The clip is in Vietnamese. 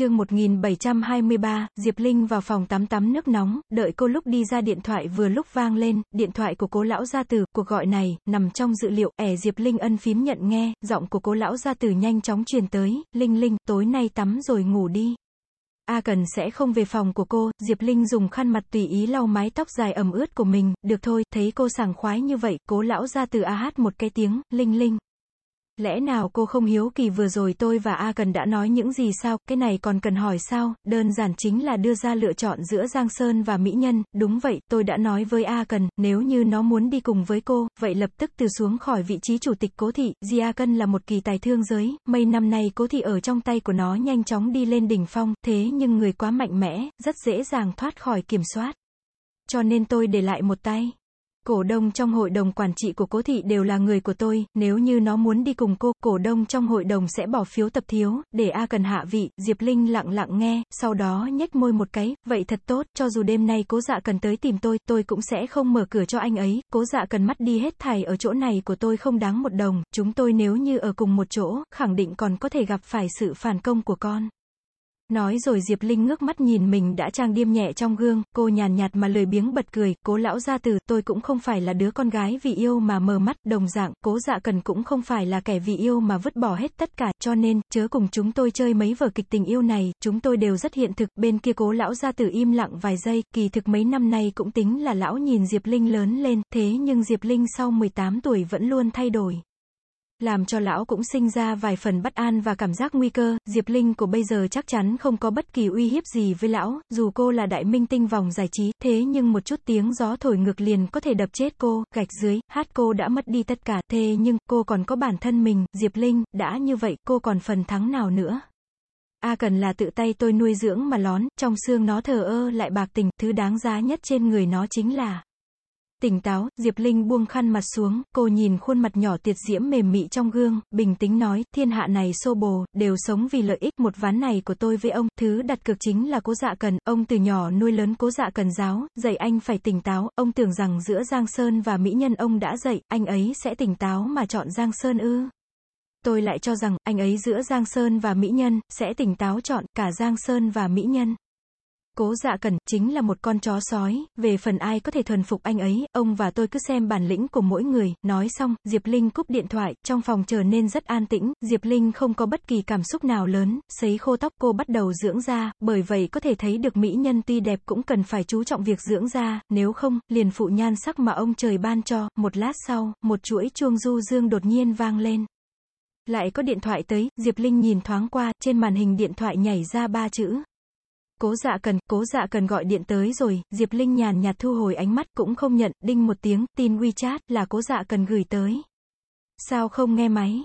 chương 1723, Diệp Linh vào phòng tắm tắm nước nóng, đợi cô lúc đi ra điện thoại vừa lúc vang lên, điện thoại của cố lão gia tử, cuộc gọi này, nằm trong dự liệu, ẻ Diệp Linh ân phím nhận nghe, giọng của cố lão gia tử nhanh chóng truyền tới, Linh Linh, tối nay tắm rồi ngủ đi. A Cần sẽ không về phòng của cô, Diệp Linh dùng khăn mặt tùy ý lau mái tóc dài ẩm ướt của mình, được thôi, thấy cô sảng khoái như vậy, cố lão gia tử a hát một cái tiếng, Linh Linh. Lẽ nào cô không hiếu kỳ vừa rồi tôi và A Cần đã nói những gì sao, cái này còn cần hỏi sao, đơn giản chính là đưa ra lựa chọn giữa Giang Sơn và Mỹ Nhân, đúng vậy, tôi đã nói với A Cần, nếu như nó muốn đi cùng với cô, vậy lập tức từ xuống khỏi vị trí chủ tịch cố thị, Di A Cần là một kỳ tài thương giới, mấy năm nay cố thị ở trong tay của nó nhanh chóng đi lên đỉnh phong, thế nhưng người quá mạnh mẽ, rất dễ dàng thoát khỏi kiểm soát. Cho nên tôi để lại một tay. Cổ đông trong hội đồng quản trị của cố thị đều là người của tôi, nếu như nó muốn đi cùng cô, cổ đông trong hội đồng sẽ bỏ phiếu tập thiếu, để A cần hạ vị, Diệp Linh lặng lặng nghe, sau đó nhếch môi một cái, vậy thật tốt, cho dù đêm nay cố dạ cần tới tìm tôi, tôi cũng sẽ không mở cửa cho anh ấy, cố dạ cần mắt đi hết thảy ở chỗ này của tôi không đáng một đồng, chúng tôi nếu như ở cùng một chỗ, khẳng định còn có thể gặp phải sự phản công của con. Nói rồi Diệp Linh ngước mắt nhìn mình đã trang điêm nhẹ trong gương, cô nhàn nhạt mà lười biếng bật cười, cố lão gia từ, tôi cũng không phải là đứa con gái vì yêu mà mờ mắt, đồng dạng, cố dạ cần cũng không phải là kẻ vì yêu mà vứt bỏ hết tất cả, cho nên, chớ cùng chúng tôi chơi mấy vở kịch tình yêu này, chúng tôi đều rất hiện thực, bên kia cố lão gia từ im lặng vài giây, kỳ thực mấy năm nay cũng tính là lão nhìn Diệp Linh lớn lên, thế nhưng Diệp Linh sau 18 tuổi vẫn luôn thay đổi làm cho lão cũng sinh ra vài phần bất an và cảm giác nguy cơ, Diệp Linh của bây giờ chắc chắn không có bất kỳ uy hiếp gì với lão, dù cô là đại minh tinh vòng giải trí, thế nhưng một chút tiếng gió thổi ngược liền có thể đập chết cô, gạch dưới, hát cô đã mất đi tất cả, thế nhưng, cô còn có bản thân mình, Diệp Linh, đã như vậy, cô còn phần thắng nào nữa. A cần là tự tay tôi nuôi dưỡng mà lón, trong xương nó thờ ơ lại bạc tình, thứ đáng giá nhất trên người nó chính là Tỉnh táo, Diệp Linh buông khăn mặt xuống, cô nhìn khuôn mặt nhỏ tiệt diễm mềm mị trong gương, bình tĩnh nói, thiên hạ này xô bồ, đều sống vì lợi ích, một ván này của tôi với ông, thứ đặt cược chính là cố dạ cần, ông từ nhỏ nuôi lớn cố dạ cần giáo, dạy anh phải tỉnh táo, ông tưởng rằng giữa Giang Sơn và Mỹ Nhân ông đã dạy, anh ấy sẽ tỉnh táo mà chọn Giang Sơn ư. Tôi lại cho rằng, anh ấy giữa Giang Sơn và Mỹ Nhân, sẽ tỉnh táo chọn cả Giang Sơn và Mỹ Nhân. Cố dạ cẩn, chính là một con chó sói, về phần ai có thể thuần phục anh ấy, ông và tôi cứ xem bản lĩnh của mỗi người, nói xong, Diệp Linh cúp điện thoại, trong phòng trở nên rất an tĩnh, Diệp Linh không có bất kỳ cảm xúc nào lớn, sấy khô tóc cô bắt đầu dưỡng da, bởi vậy có thể thấy được mỹ nhân tuy đẹp cũng cần phải chú trọng việc dưỡng da, nếu không, liền phụ nhan sắc mà ông trời ban cho, một lát sau, một chuỗi chuông du dương đột nhiên vang lên. Lại có điện thoại tới, Diệp Linh nhìn thoáng qua, trên màn hình điện thoại nhảy ra ba chữ, Cố dạ cần, cố dạ cần gọi điện tới rồi, Diệp Linh nhàn nhạt thu hồi ánh mắt, cũng không nhận, đinh một tiếng, tin WeChat, là cố dạ cần gửi tới. Sao không nghe máy?